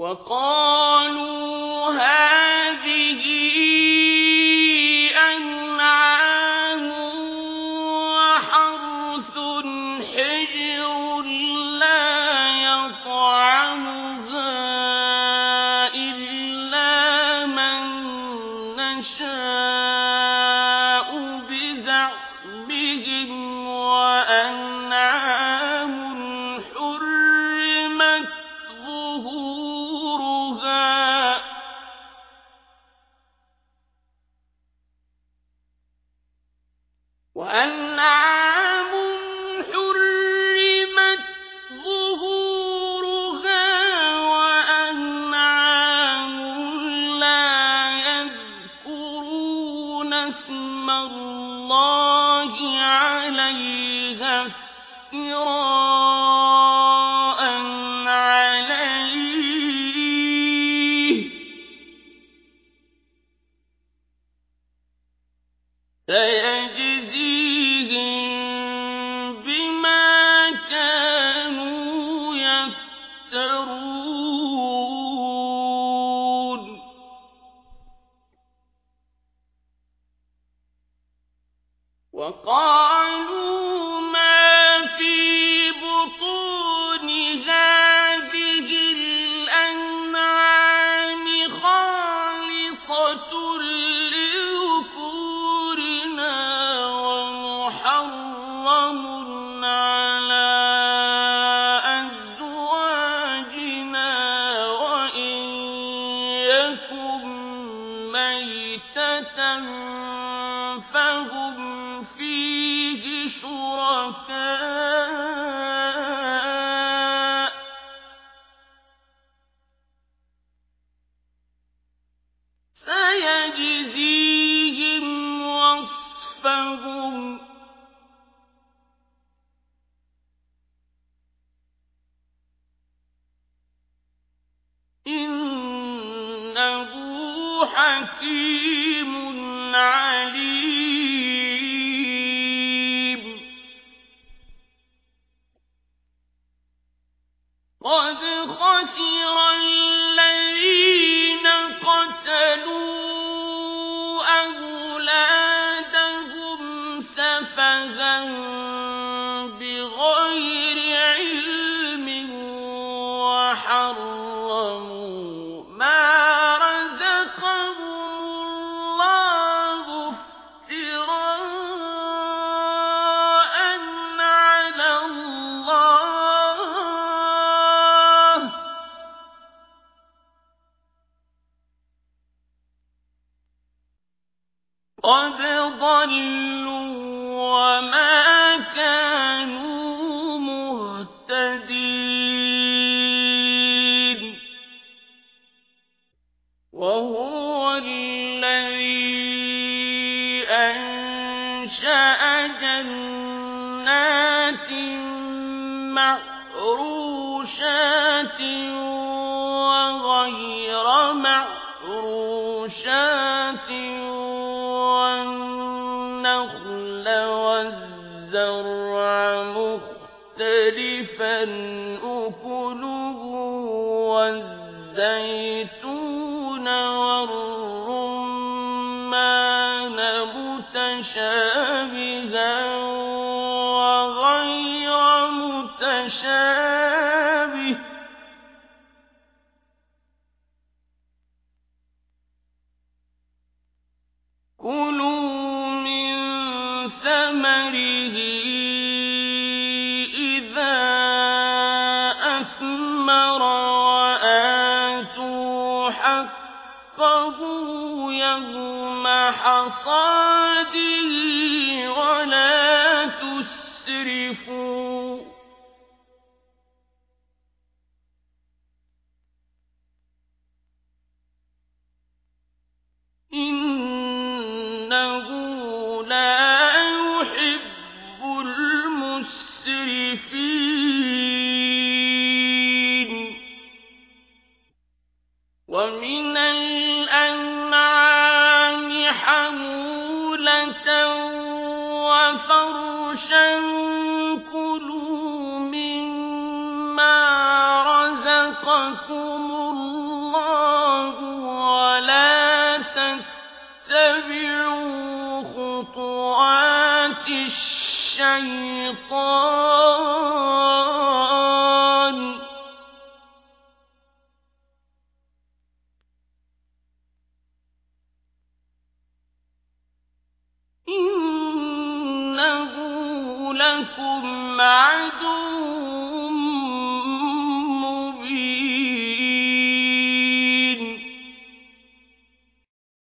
وقالوا هذه أنعام وحرث حجر لا يطعمها إلا من نشاء. اسم الله عليها افتراء وقالوا قد خسر الذي أنشأ جنات معروشات وغير معروشات والنخل والزرع مختلفا أكله والزيتون متشابها وغير متشابه. كلوا من ثمره إذا أثمر وآتوا حقه يوم حصاده ولا تسرفوا. إنه لا يحب المسرفين. تَتَّبِعُوا خُطُوَاتِ الشَّيْطَانِ ۚ. إِنَّهُ لَكُمْ عَدُوٌّ